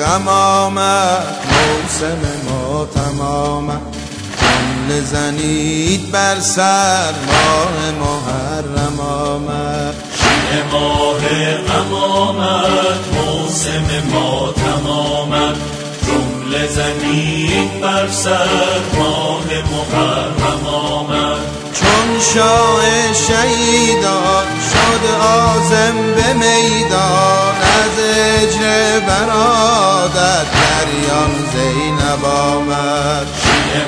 غم آمد موسم ما تمام جمله زنید بر سر ماه محرم آمد. ماه غم آمد موسم ما تمامد جمله زنید بر سر ماه محرم آمد. چون شاه شهیدان شد آزم به میدان از اجر برادت دریان زینب آمد.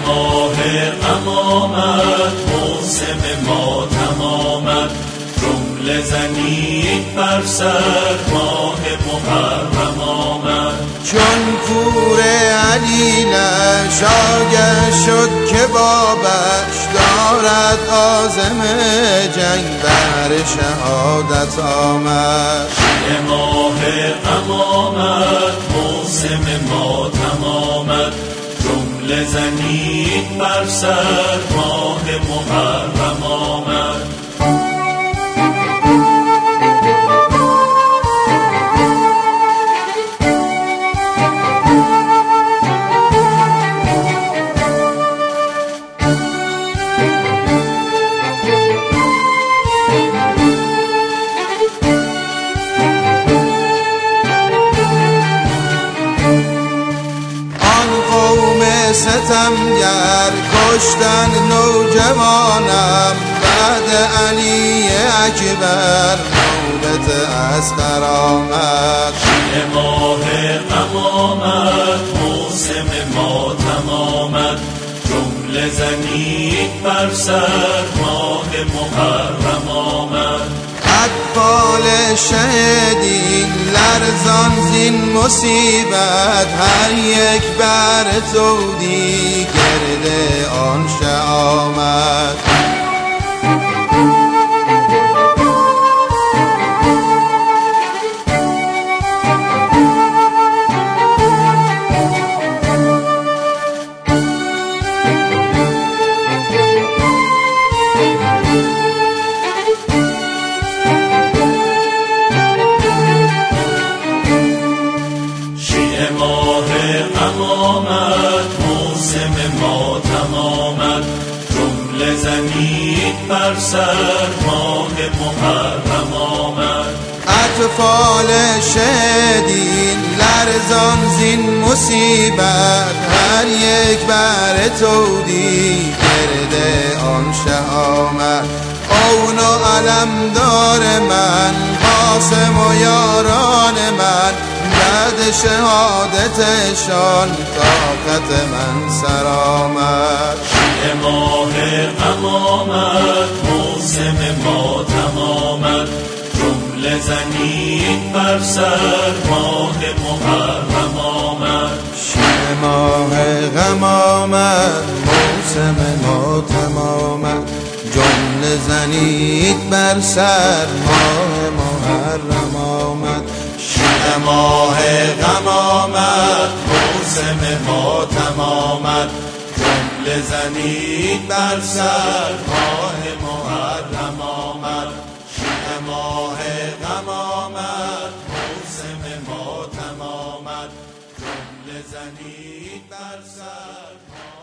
ماه غم آمد موسم ما تمامد جمله زنید بر سر ماه محرم آمد. چون پور علیلش آگه شد که بابش دارد آزم جنگ بر شهادت آمد. ماه آمد موسم ما تمامد جمله زنید بر سر ماه محرم. ستمگر کشتن نوجوانم بعد علی اکبر نوبت از آمد ماه غم آمد موسم ما تمامد جمله زنید بر سر ماه محرم آمد. اطفال شهدین لرزان زین مصیبت هر یک بر تودی گرد آن آمد. موسم ما تمامد جمله زنید بر سر ماه محرم آمد. اطفال شهدین لرزان زین مصیبت هر یک بر تودی گرد آن شه آمد اون و علمدار من قاسم و یاران شهادتشان طاقت من سر آمد ماه غم آمد موسم ما تمامد جمله زنید بر سر ماه محرم آمد. شب ماه غم آمد موسم ما تمامد جمله زنید بر سر ماه مراسم ما تمامت جمله زنید بر سر. ماه محرم آمد. شیع ماه غم آمد. موسم ما تمامت جمله زنید بر سر.